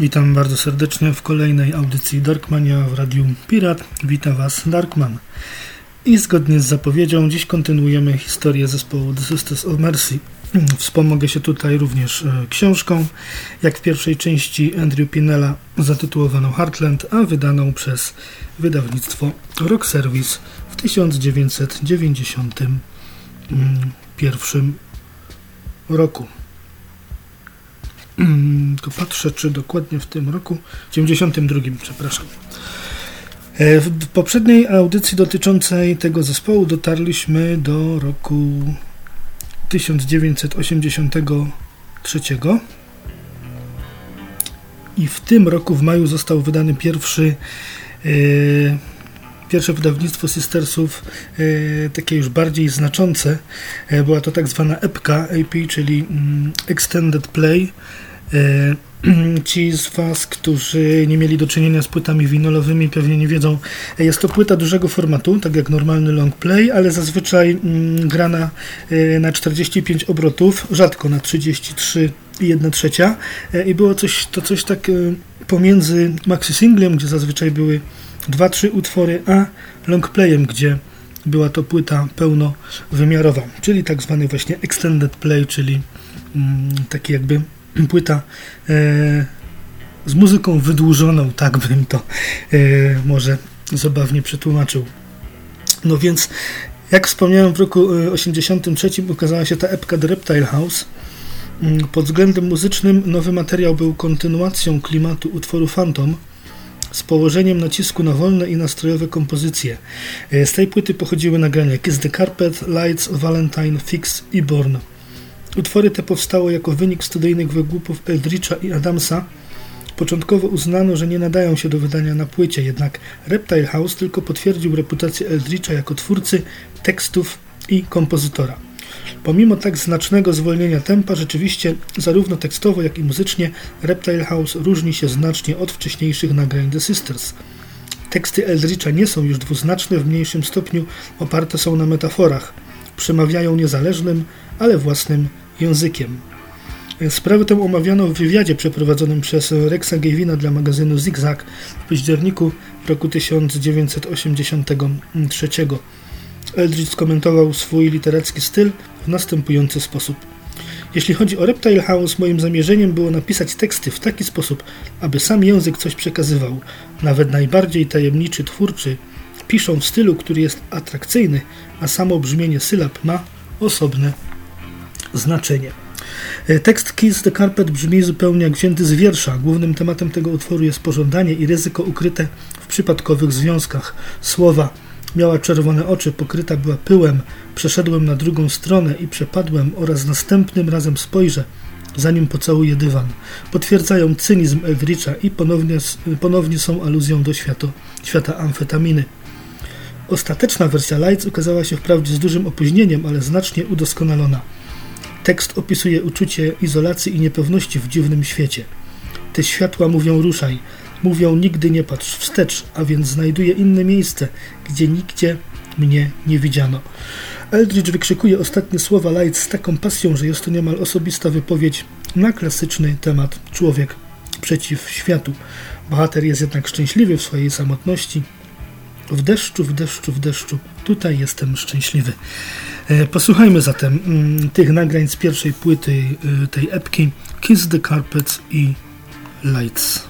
Witam bardzo serdecznie w kolejnej audycji Darkmania w Radiu Pirat. Witam Was Darkman. I zgodnie z zapowiedzią, dziś kontynuujemy historię zespołu The Sisters of Mercy. Wspomogę się tutaj również e, książką, jak w pierwszej części Andrew Pinella zatytułowaną Heartland, a wydaną przez wydawnictwo Rock Service w 1991 roku. Mm, to patrzę, czy dokładnie w tym roku, 92, przepraszam. E, w poprzedniej audycji dotyczącej tego zespołu dotarliśmy do roku 1983 i w tym roku w maju został wydany pierwszy e, pierwsze wydawnictwo Sistersów e, takie już bardziej znaczące. była to tak zwana EPK, AP, czyli mm, Extended Play ci z Was, którzy nie mieli do czynienia z płytami winylowymi, pewnie nie wiedzą. E, jest to płyta dużego formatu, tak jak normalny long play, ale zazwyczaj mm, grana e, na 45 obrotów, rzadko na 33 i 1 trzecia. I było coś, to coś tak pomiędzy maxi singlem, gdzie zazwyczaj były 2-3 utwory, a long playem, gdzie była to płyta pełnowymiarowa, czyli tak zwany właśnie extended play, czyli mm, taki jakby płyta e, z muzyką wydłużoną, tak bym to e, może zabawnie przetłumaczył. No więc, jak wspomniałem, w roku 1983 e, ukazała się ta epka The Reptile House. Mm, pod względem muzycznym nowy materiał był kontynuacją klimatu utworu Phantom z położeniem nacisku na wolne i nastrojowe kompozycje. Z tej płyty pochodziły nagrania Kiss the Carpet, Lights, Valentine, Fix i Born. Utwory te powstały jako wynik studyjnych wygłupów Eldritcha i Adamsa. Początkowo uznano, że nie nadają się do wydania na płycie, jednak Reptile House tylko potwierdził reputację Eldritcha jako twórcy tekstów i kompozytora. Pomimo tak znacznego zwolnienia tempa, rzeczywiście zarówno tekstowo, jak i muzycznie Reptile House różni się znacznie od wcześniejszych nagrań The Sisters. Teksty Eldritcha nie są już dwuznaczne, w mniejszym stopniu oparte są na metaforach. Przemawiają niezależnym, ale własnym językiem. Sprawę tę omawiano w wywiadzie przeprowadzonym przez Rexa Gavina dla magazynu Zigzag w październiku roku 1983. Eldridge skomentował swój literacki styl w następujący sposób. Jeśli chodzi o Reptile House, moim zamierzeniem było napisać teksty w taki sposób, aby sam język coś przekazywał. Nawet najbardziej tajemniczy twórczy piszą w stylu, który jest atrakcyjny, a samo brzmienie sylab ma osobne znaczenie. E, tekst Kiss the Carpet brzmi zupełnie jak wzięty z wiersza. Głównym tematem tego utworu jest pożądanie i ryzyko ukryte w przypadkowych związkach. Słowa miała czerwone oczy, pokryta była pyłem, przeszedłem na drugą stronę i przepadłem oraz następnym razem spojrzę, zanim pocałuję dywan. Potwierdzają cynizm Eldritcha i ponownie, ponownie są aluzją do świata amfetaminy. Ostateczna wersja Lights ukazała się wprawdzie z dużym opóźnieniem, ale znacznie udoskonalona. Tekst opisuje uczucie izolacji i niepewności w dziwnym świecie. Te światła mówią ruszaj, mówią nigdy nie patrz wstecz, a więc znajduję inne miejsce, gdzie nigdzie mnie nie widziano. Eldridge wykrzykuje ostatnie słowa Light z taką pasją, że jest to niemal osobista wypowiedź na klasyczny temat człowiek przeciw światu. Bohater jest jednak szczęśliwy w swojej samotności, w deszczu, w deszczu, w deszczu. Tutaj jestem szczęśliwy. E, posłuchajmy zatem mm, tych nagrań z pierwszej płyty y, tej epki Kiss the Carpets i Lights.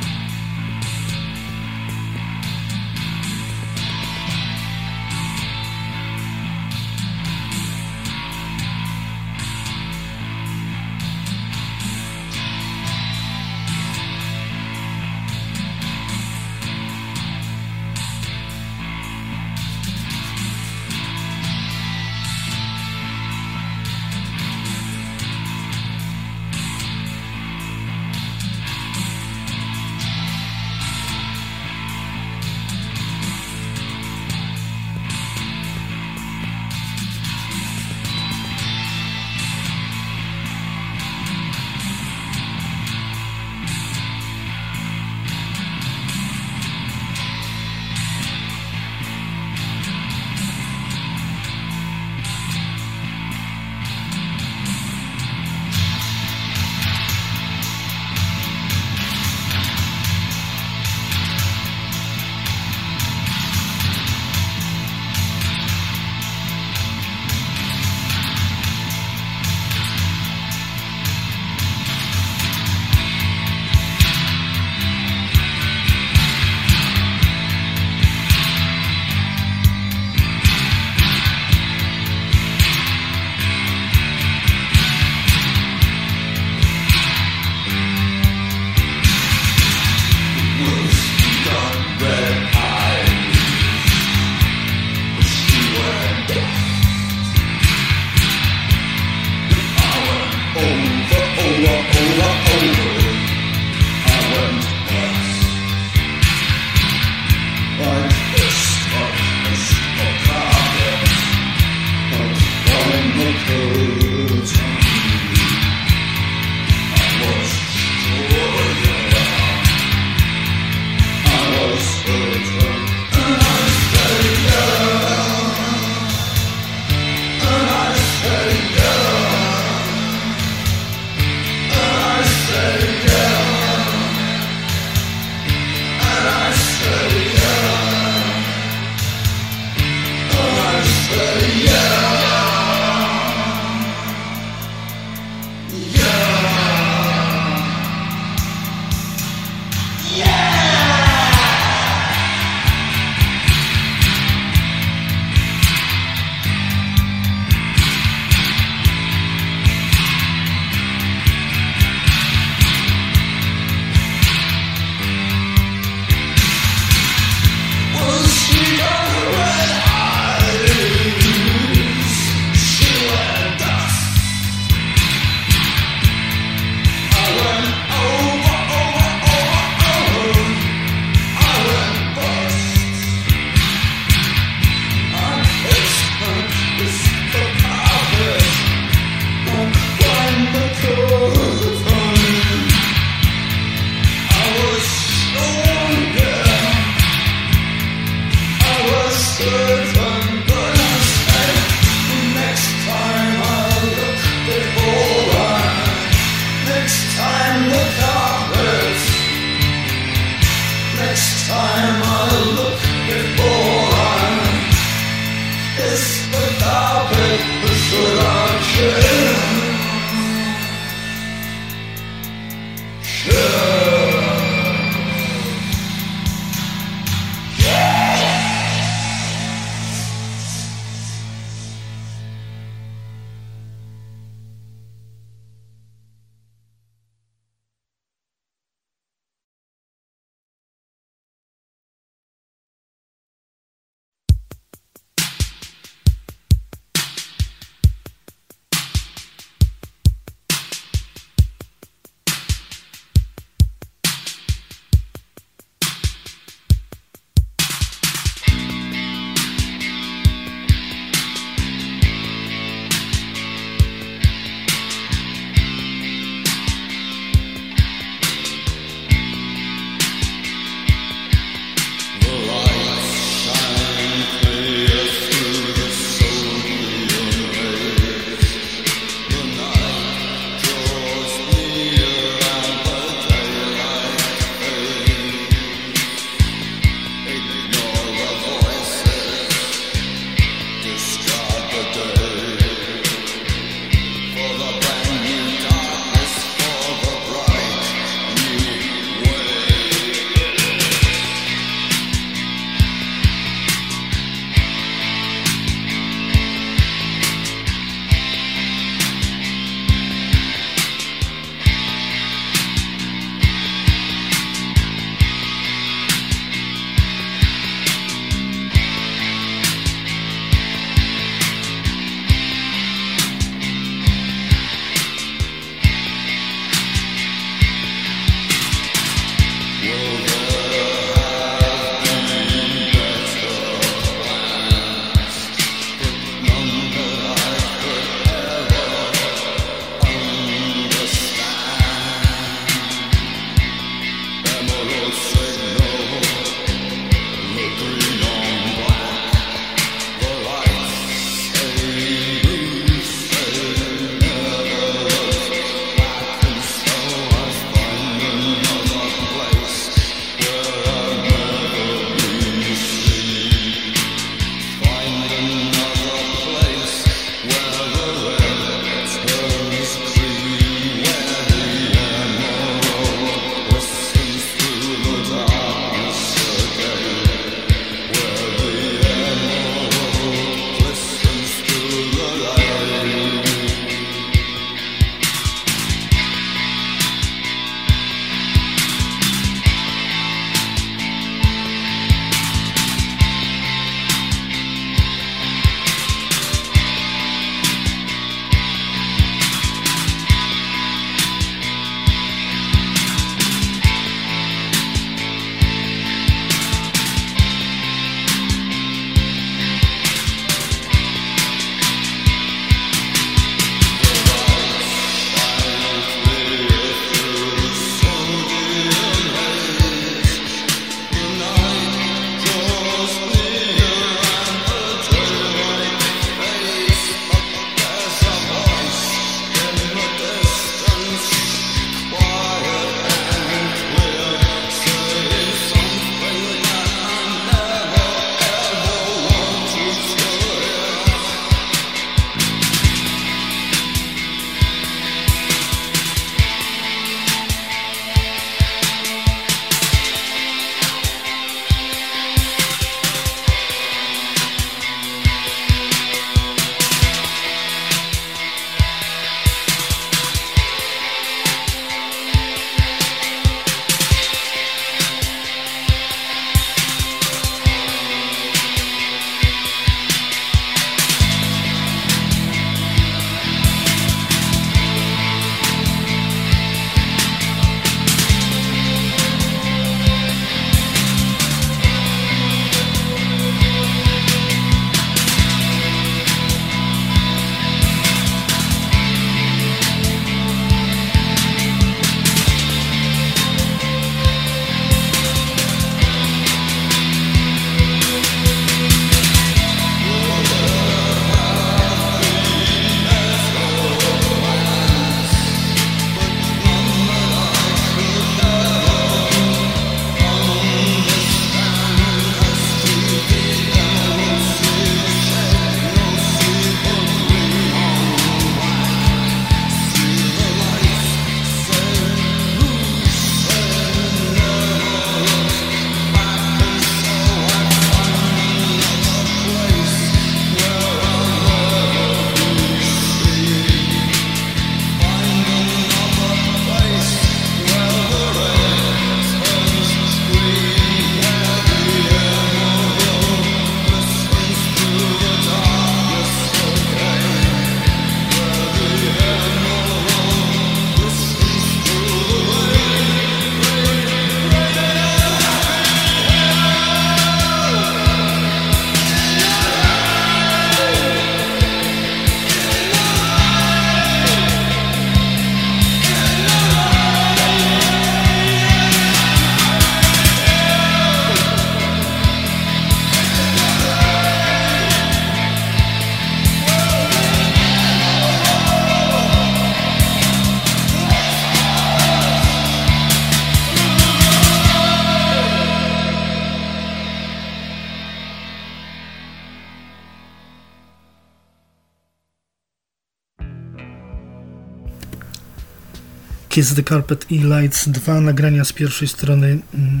Kiss the Carpet i Lights, dwa nagrania z pierwszej strony mm,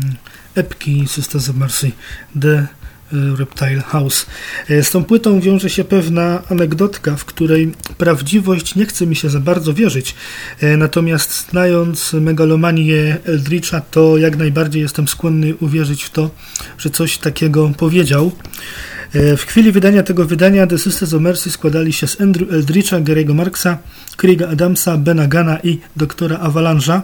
epki Sisters of Mercy, The Reptile House. Z tą płytą wiąże się pewna anegdotka, w której prawdziwość nie chce mi się za bardzo wierzyć. Natomiast znając megalomanię Eldritcha, to jak najbardziej jestem skłonny uwierzyć w to, że coś takiego powiedział. W chwili wydania tego wydania The Sisters of Mercy składali się z Andrew Eldritcha, Gary'ego Marksa, Craiga Adamsa, Bena Gana i doktora Avalanche'a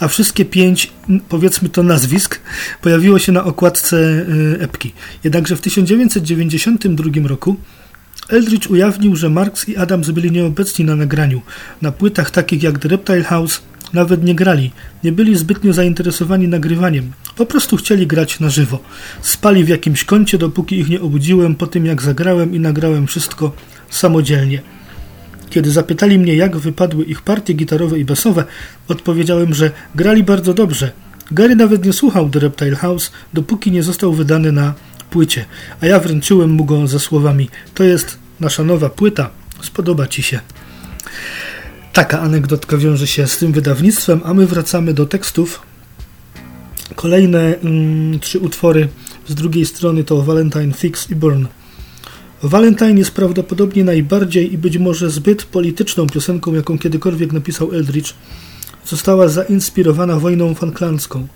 a wszystkie pięć, powiedzmy to nazwisk, pojawiło się na okładce y, epki. Jednakże w 1992 roku Eldridge ujawnił, że Marx i Adams byli nieobecni na nagraniu. Na płytach takich jak The Reptile House nawet nie grali, nie byli zbytnio zainteresowani nagrywaniem. Po prostu chcieli grać na żywo. Spali w jakimś kącie, dopóki ich nie obudziłem po tym jak zagrałem i nagrałem wszystko samodzielnie. Kiedy zapytali mnie, jak wypadły ich partie gitarowe i basowe, odpowiedziałem, że grali bardzo dobrze. Gary nawet nie słuchał The Reptile House, dopóki nie został wydany na płycie, a ja wręczyłem mu go ze słowami: To jest nasza nowa płyta, spodoba ci się. Taka anegdotka wiąże się z tym wydawnictwem, a my wracamy do tekstów. Kolejne mm, trzy utwory z drugiej strony to Valentine, Fix i Burn. Valentine jest prawdopodobnie najbardziej i być może zbyt polityczną piosenką, jaką kiedykolwiek napisał Eldridge. Została zainspirowana wojną falklandzką.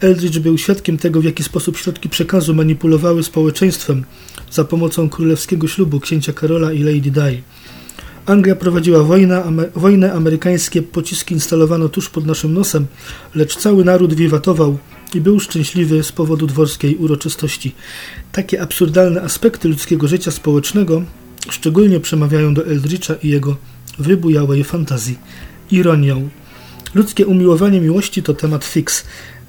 Eldridge był świadkiem tego, w jaki sposób środki przekazu manipulowały społeczeństwem za pomocą królewskiego ślubu księcia Karola i Lady Di. Anglia prowadziła wojnę, wojnę, amerykańskie pociski instalowano tuż pod naszym nosem, lecz cały naród wiwatował i był szczęśliwy z powodu dworskiej uroczystości. Takie absurdalne aspekty ludzkiego życia społecznego szczególnie przemawiają do Eldritcha i jego wybujałej fantazji. Ironią. Ludzkie umiłowanie miłości to temat fix.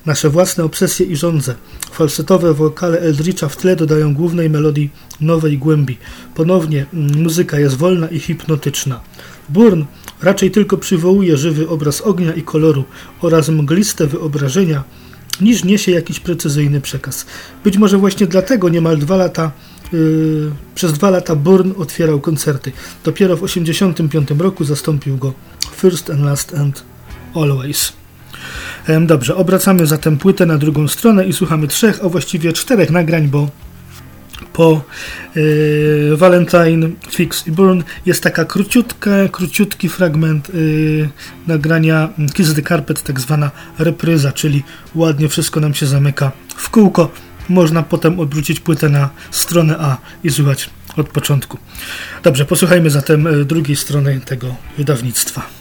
Nasze własne obsesje i żądze. Falsetowe wokale Eldritcha w tle dodają głównej melodii nowej głębi. Ponownie mm, muzyka jest wolna i hipnotyczna. Burn raczej tylko przywołuje żywy obraz ognia i koloru oraz mgliste wyobrażenia, niż niesie jakiś precyzyjny przekaz. Być może właśnie dlatego niemal dwa lata Yy, przez dwa lata Burn otwierał koncerty. Dopiero w 1985 roku zastąpił go First and Last and Always. Dobrze, obracamy zatem płytę na drugą stronę i słuchamy trzech, a właściwie czterech nagrań, bo po y, Valentine, Fix i Burn jest taka króciutka, króciutki fragment y, nagrania Kiss the Carpet, tak zwana repryza, czyli ładnie wszystko nam się zamyka w kółko. Można potem odwrócić płytę na stronę A i słuchać od początku. Dobrze, posłuchajmy zatem y, drugiej strony tego wydawnictwa.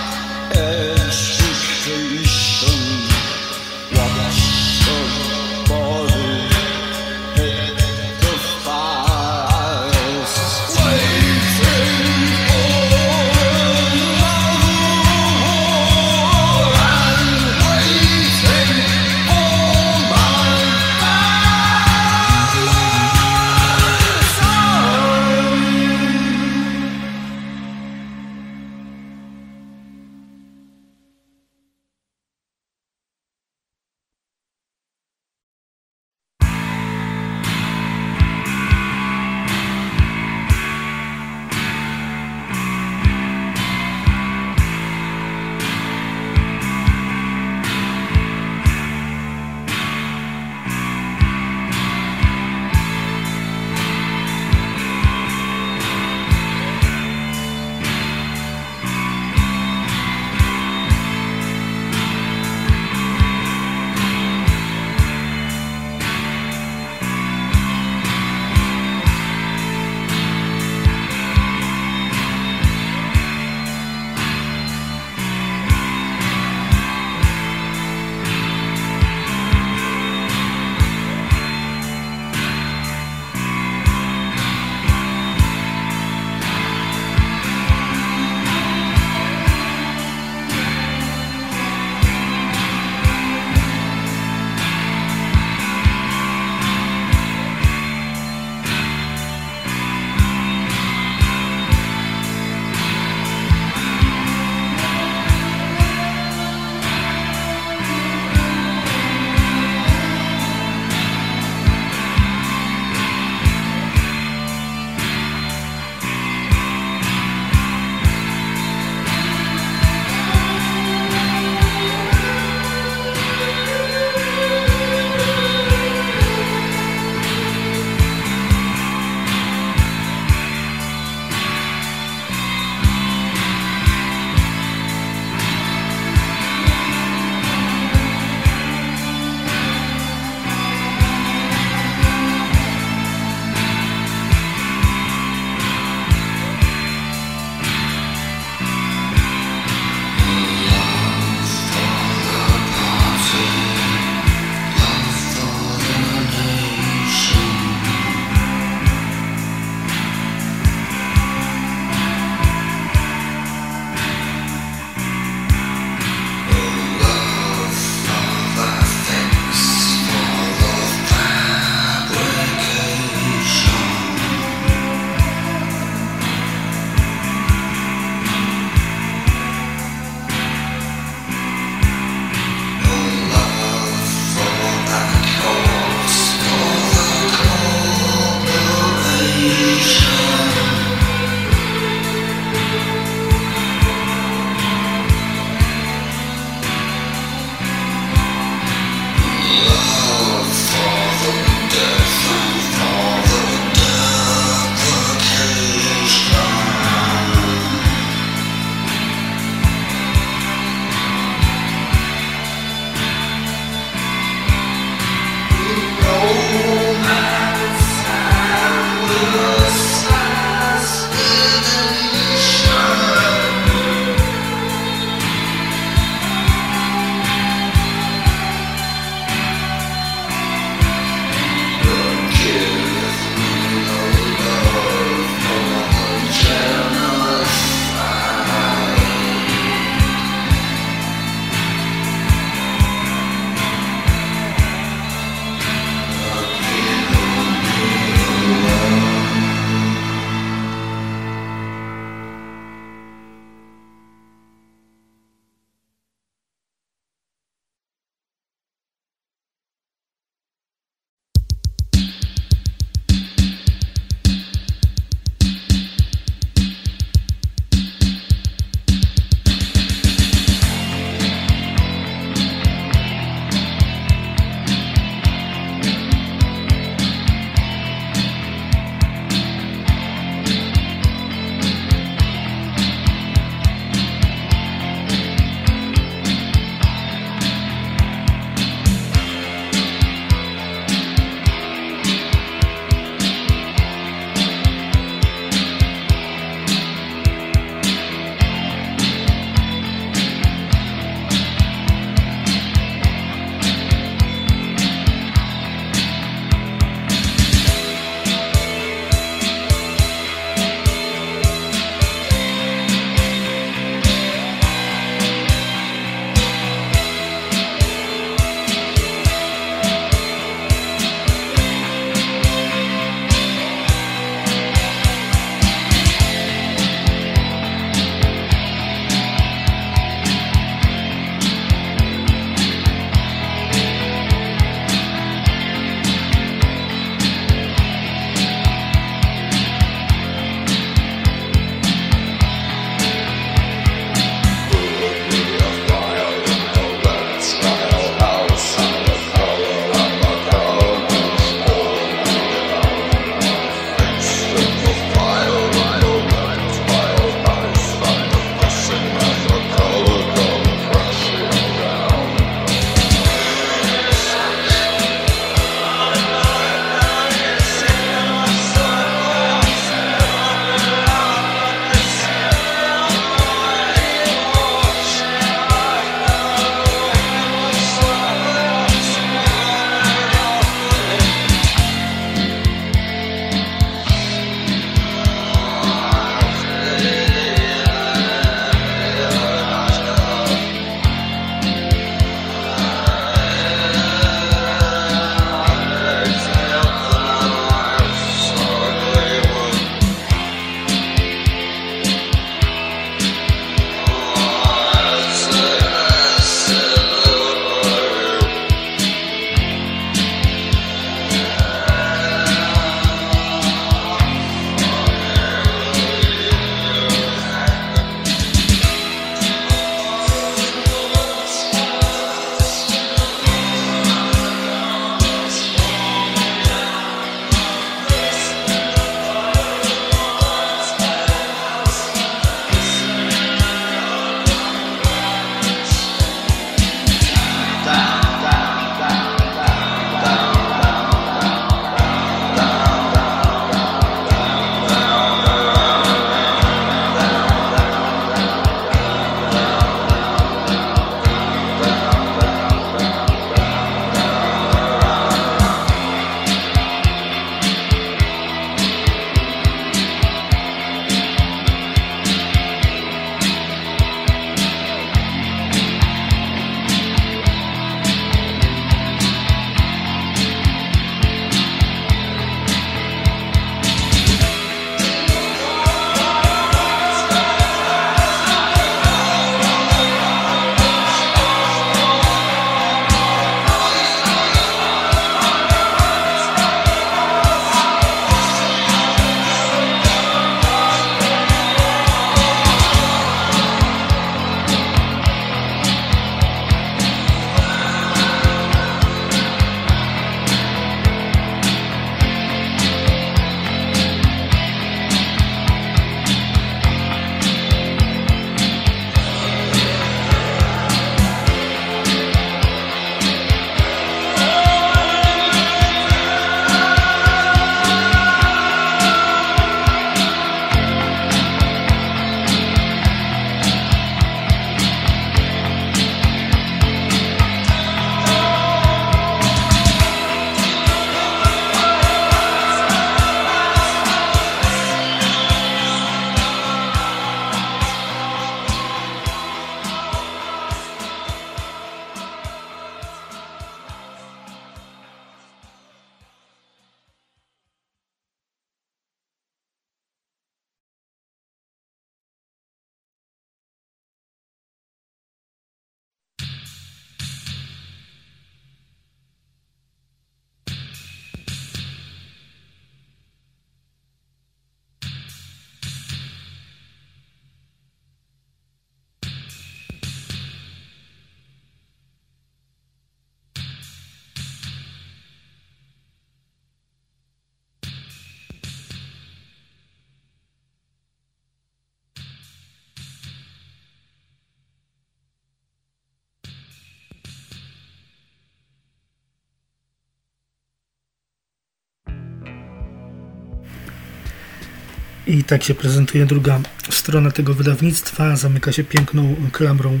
I tak się prezentuje druga strona tego wydawnictwa. Zamyka się piękną klamrą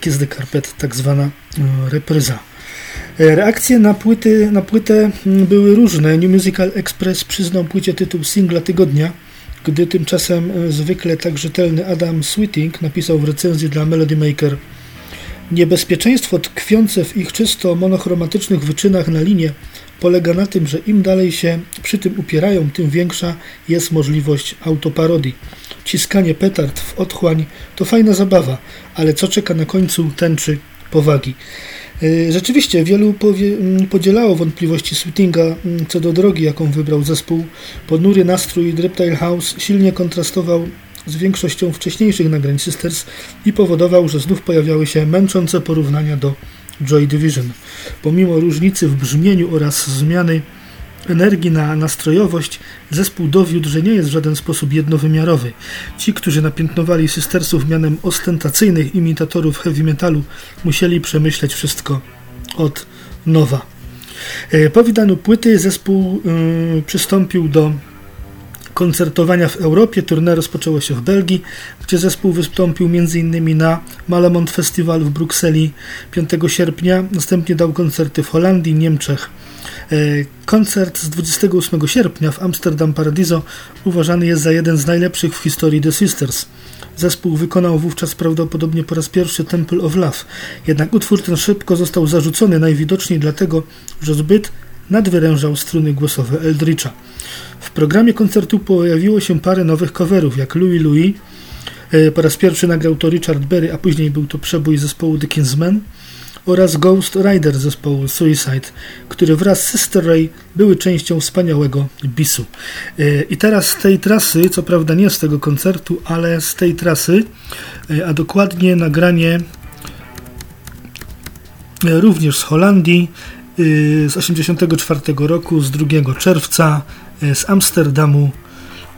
Kiss the Carpet, tak zwana repryza. Reakcje na, płyty, na płytę były różne. New Musical Express przyznał płycie tytuł singla tygodnia, gdy tymczasem zwykle tak rzetelny Adam Sweeting napisał w recenzji dla Melody Maker Niebezpieczeństwo tkwiące w ich czysto monochromatycznych wyczynach na linie polega na tym, że im dalej się przy tym upierają, tym większa jest możliwość autoparodii. Ciskanie petard w otchłań to fajna zabawa, ale co czeka na końcu tęczy powagi. Y, rzeczywiście wielu podzielało wątpliwości Sweetinga co do drogi, jaką wybrał zespół. Ponury nastrój Reptile House silnie kontrastował z większością wcześniejszych nagrań Sisters i powodował, że znów pojawiały się męczące porównania do Joy Division. Pomimo różnicy w brzmieniu oraz zmiany energii na nastrojowość, zespół dowiódł, że nie jest w żaden sposób jednowymiarowy. Ci, którzy napiętnowali Sistersów mianem ostentacyjnych imitatorów heavy metalu, musieli przemyśleć wszystko od nowa. E, po wydaniu płyty zespół yy, przystąpił do koncertowania w Europie. Tournée rozpoczęło się w Belgii, gdzie zespół wystąpił m.in. na Malemont Festival w Brukseli 5 sierpnia. Następnie dał koncerty w Holandii, Niemczech. E, koncert z 28 sierpnia w Amsterdam Paradiso uważany jest za jeden z najlepszych w historii The Sisters. Zespół wykonał wówczas prawdopodobnie po raz pierwszy Temple of Love, jednak utwór ten szybko został zarzucony najwidoczniej dlatego, że zbyt nadwyrężał struny głosowe Eldritcha. W programie koncertu pojawiło się parę nowych coverów, jak Louis Louis. E, po raz pierwszy nagrał to Richard Berry, a później był to przebój zespołu The Kingsmen oraz Ghost Rider zespołu Suicide, który wraz z Sister Ray były częścią wspaniałego bisu. E, I teraz z tej trasy, co prawda nie z tego koncertu, ale z tej trasy, e, a dokładnie nagranie również z Holandii z 84 roku, z 2 czerwca E, z Amsterdamu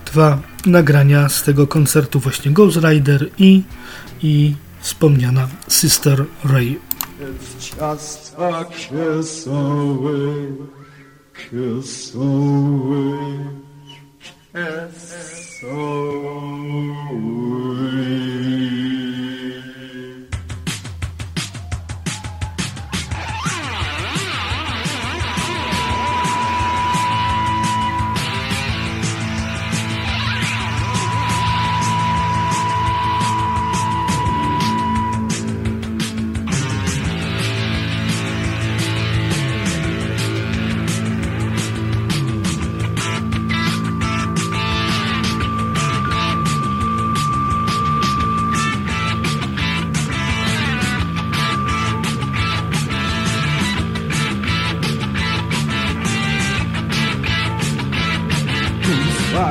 dwa nagrania z tego koncertu właśnie Ghost Rider i, i wspomniana Sister Ray. It's just a kiss away, kiss away, kiss away.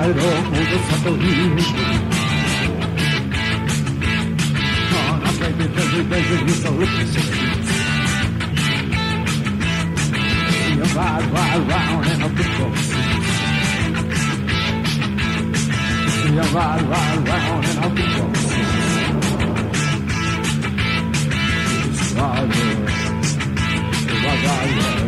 帰ろう戻さとに baby, baby, baby, you so sexy. You ride, ride round in a big box. You ride, ride round in a big box. Ride.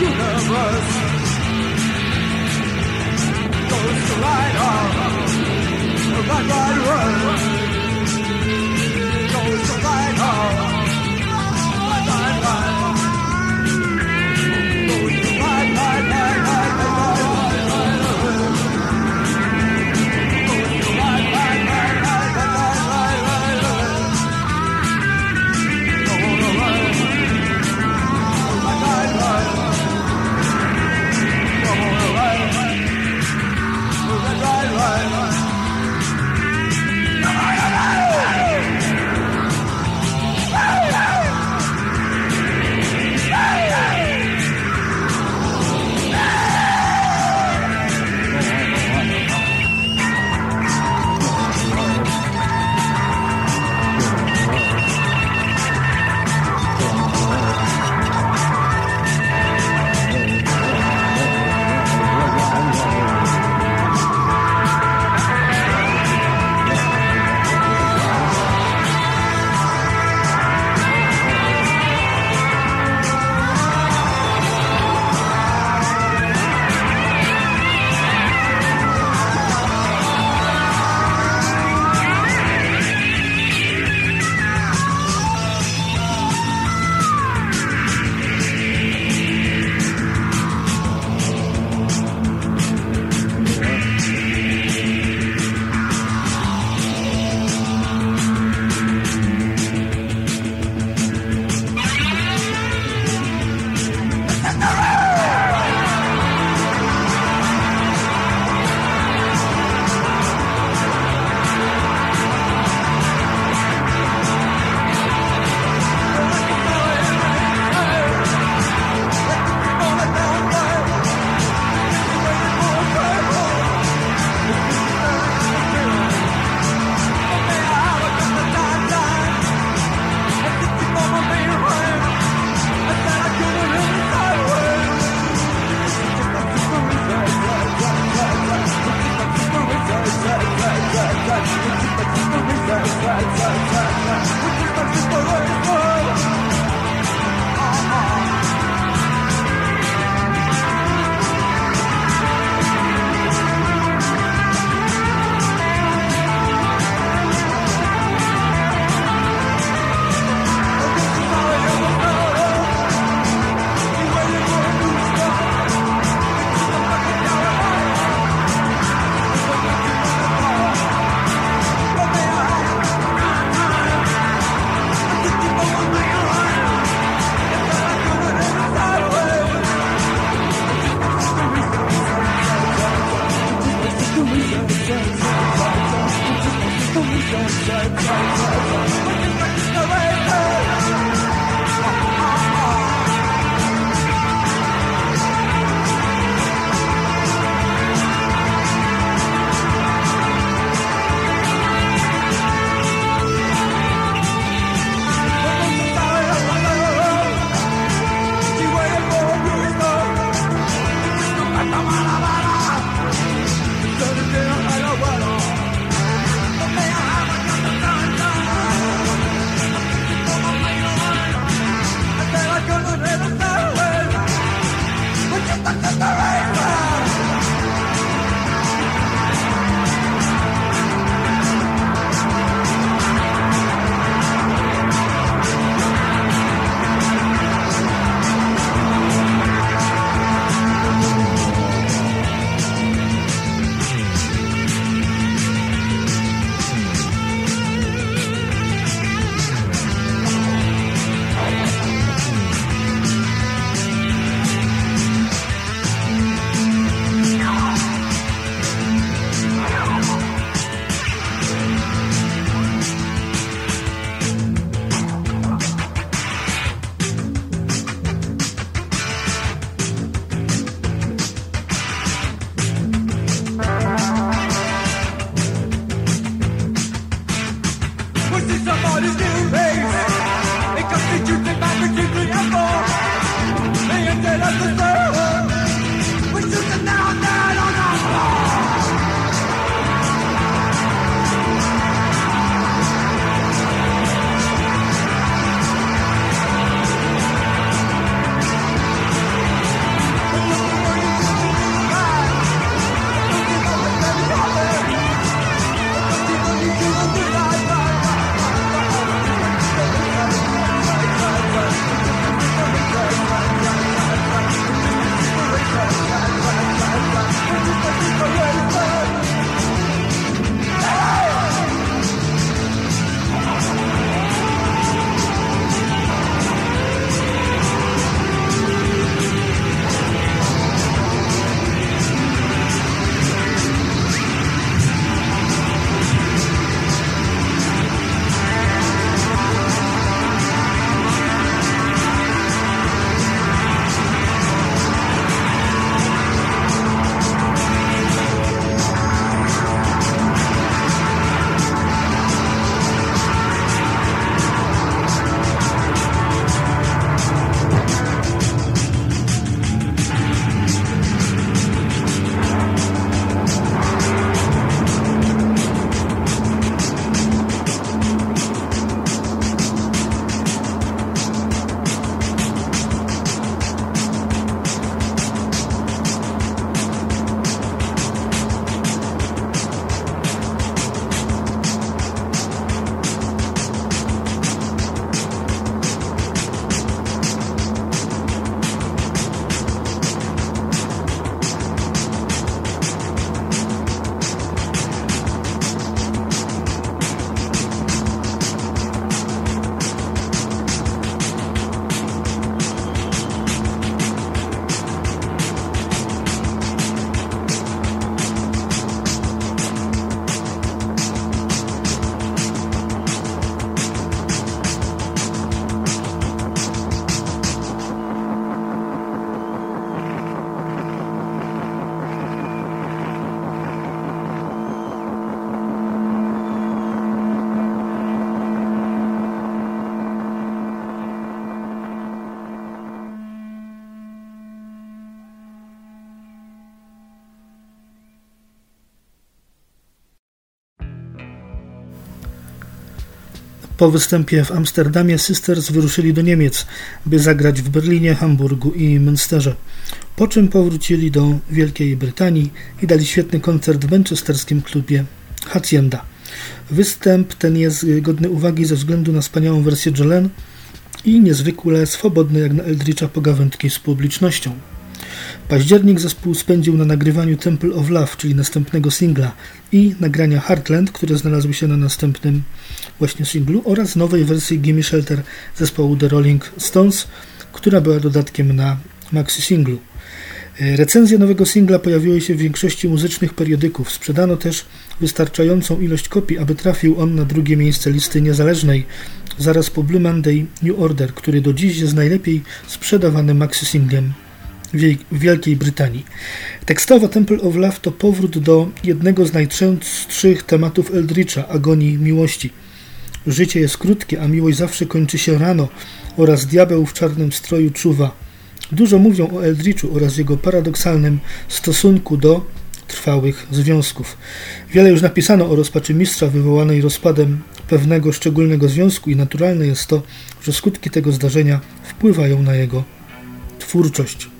universe. Goes to light up the goes to light up Po występie w Amsterdamie Sisters wyruszyli do Niemiec, by zagrać w Berlinie, Hamburgu i Münsterze. Po czym powrócili do Wielkiej Brytanii i dali świetny koncert w manchesterskim klubie Hacienda. Występ ten jest godny uwagi ze względu na wspaniałą wersję Jolene i niezwykle swobodny jak na Eldritcha pogawędki z publicznością. Październik zespół spędził na nagrywaniu Temple of Love, czyli następnego singla i nagrania Heartland, które znalazły się na następnym właśnie singlu oraz nowej wersji Gimme Shelter zespołu The Rolling Stones, która była dodatkiem na maxi singlu. Recenzje nowego singla pojawiły się w większości muzycznych periodyków. Sprzedano też wystarczającą ilość kopii, aby trafił on na drugie miejsce listy niezależnej, zaraz po Blue Monday New Order, który do dziś jest najlepiej sprzedawanym maxi-singlem w Wielkiej Brytanii. Tekstowo Temple of Love to powrót do jednego z najczęstszych tematów Eldritcha, agonii miłości. Życie jest krótkie, a miłość zawsze kończy się rano oraz diabeł w czarnym stroju czuwa. Dużo mówią o Eldritchu oraz jego paradoksalnym stosunku do trwałych związków. Wiele już napisano o rozpaczy mistrza wywołanej rozpadem pewnego szczególnego związku i naturalne jest to, że skutki tego zdarzenia wpływają na jego twórczość.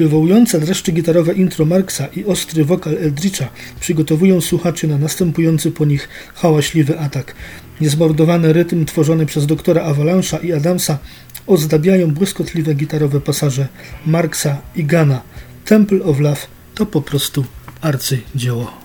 Wywołujące dreszcze gitarowe intro Marksa i ostry wokal Eldritcha przygotowują słuchaczy na następujący po nich hałaśliwy atak. Niezmordowany rytm tworzony przez doktora Avalanche'a i Adamsa ozdabiają błyskotliwe gitarowe pasaże Marksa i Gana. Temple of Love to po prostu arcydzieło.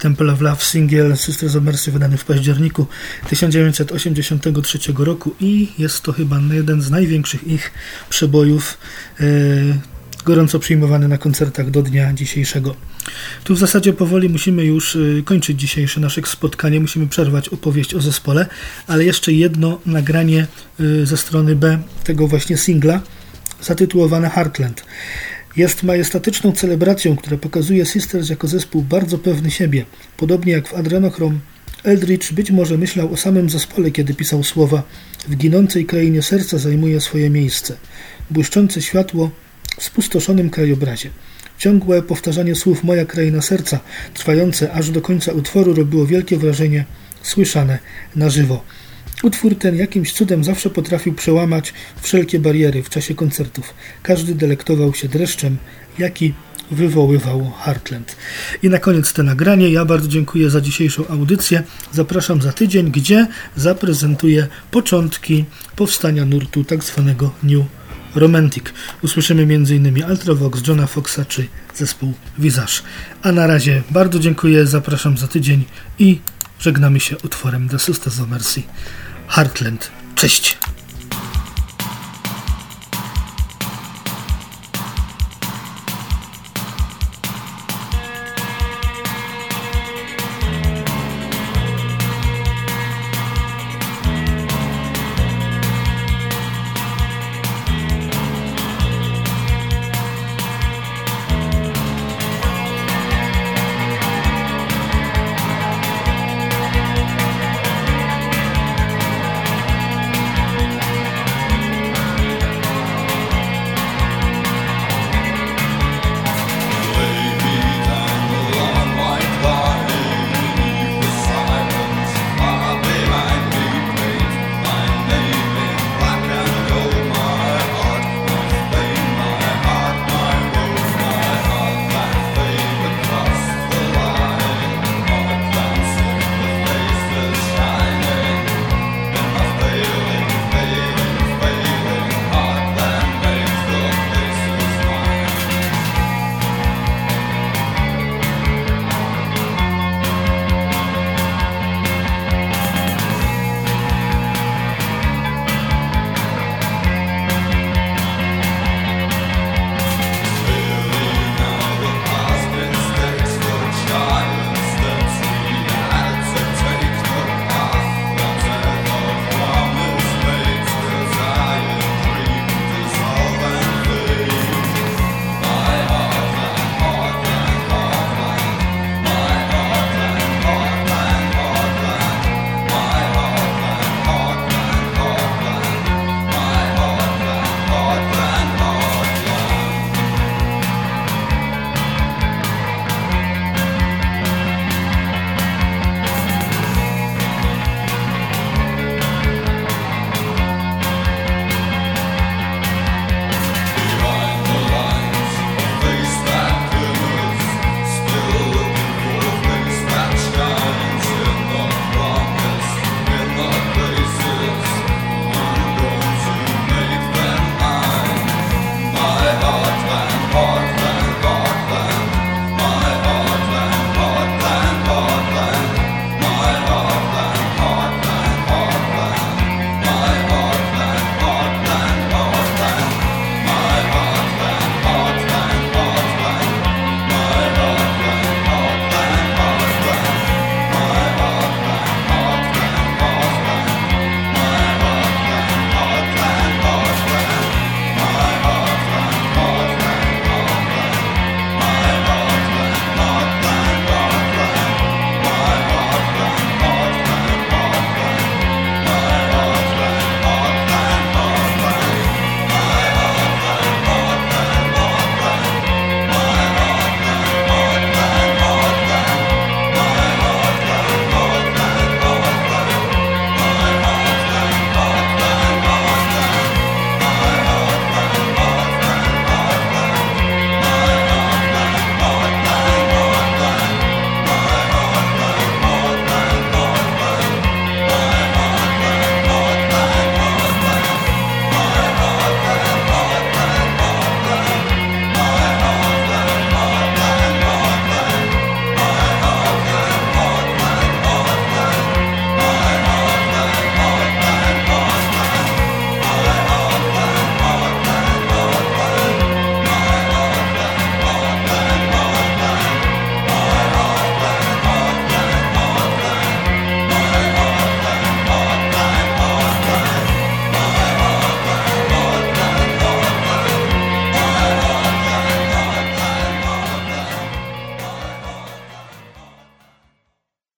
Temple of Love singiel Sisters of Mercy wydany w październiku 1983 roku i jest to chyba jeden z największych ich przebojów, e, gorąco przyjmowany na koncertach do dnia dzisiejszego. Tu w zasadzie powoli musimy już e, kończyć dzisiejsze nasze spotkanie, musimy przerwać opowieść o zespole, ale jeszcze jedno nagranie e, ze strony B tego właśnie singla zatytułowane Heartland. Jest majestatyczną celebracją, która pokazuje Sisters jako zespół bardzo pewny siebie. Podobnie jak w Adrenochrom, Eldridge być może myślał o samym zespole, kiedy pisał słowa W ginącej krainie serca zajmuje swoje miejsce. Błyszczące światło w spustoszonym krajobrazie. Ciągłe powtarzanie słów Moja kraina serca, trwające aż do końca utworu, robiło wielkie wrażenie, słyszane na żywo. Utwór ten jakimś cudem zawsze potrafił przełamać wszelkie bariery w czasie koncertów. Każdy delektował się dreszczem, jaki wywoływał Heartland. I na koniec te nagranie. Ja bardzo dziękuję za dzisiejszą audycję. Zapraszam za tydzień, gdzie zaprezentuję początki powstania nurtu tak zwanego New Romantic. Usłyszymy m.in. Ultravox, Johna Foxa czy zespół Visage. A na razie bardzo dziękuję, zapraszam za tydzień i żegnamy się utworem The Sisters of Mercy. Heartland. Cześć!